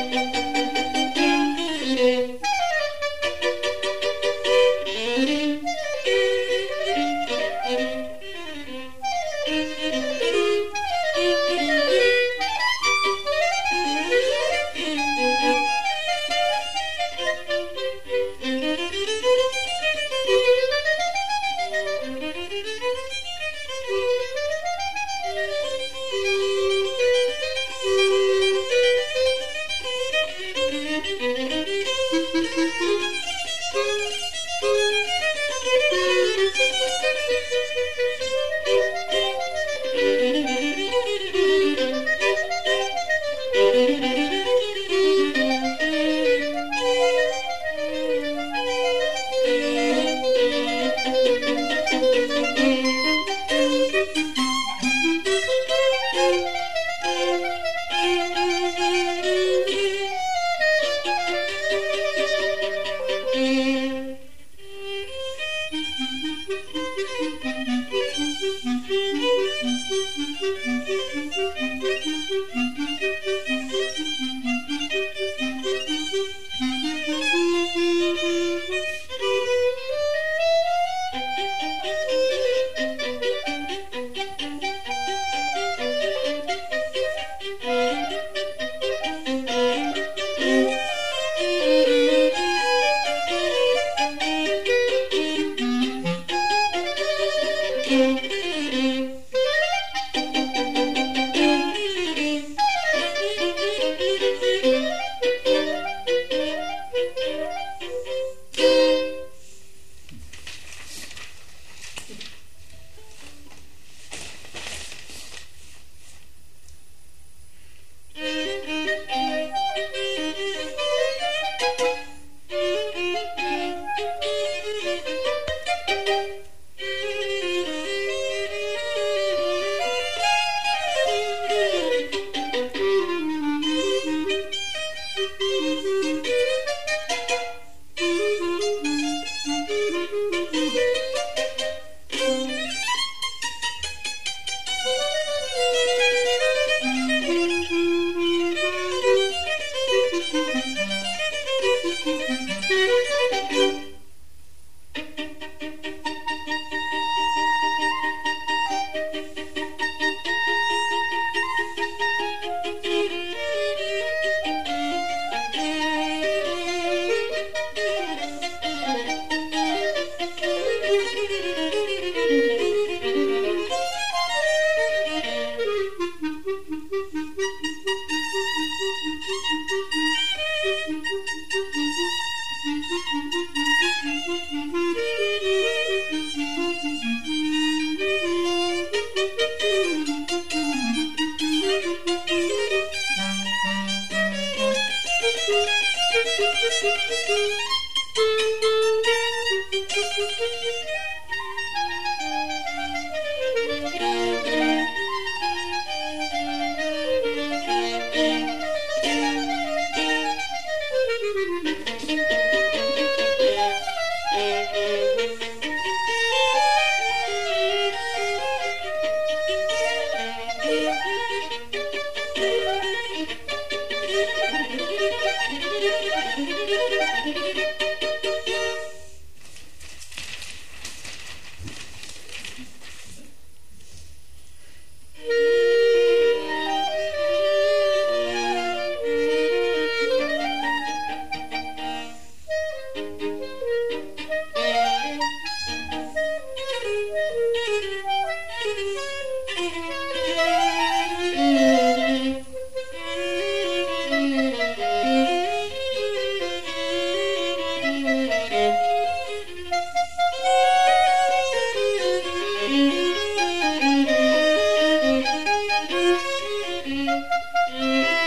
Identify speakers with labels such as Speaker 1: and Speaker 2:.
Speaker 1: Thank you. Thank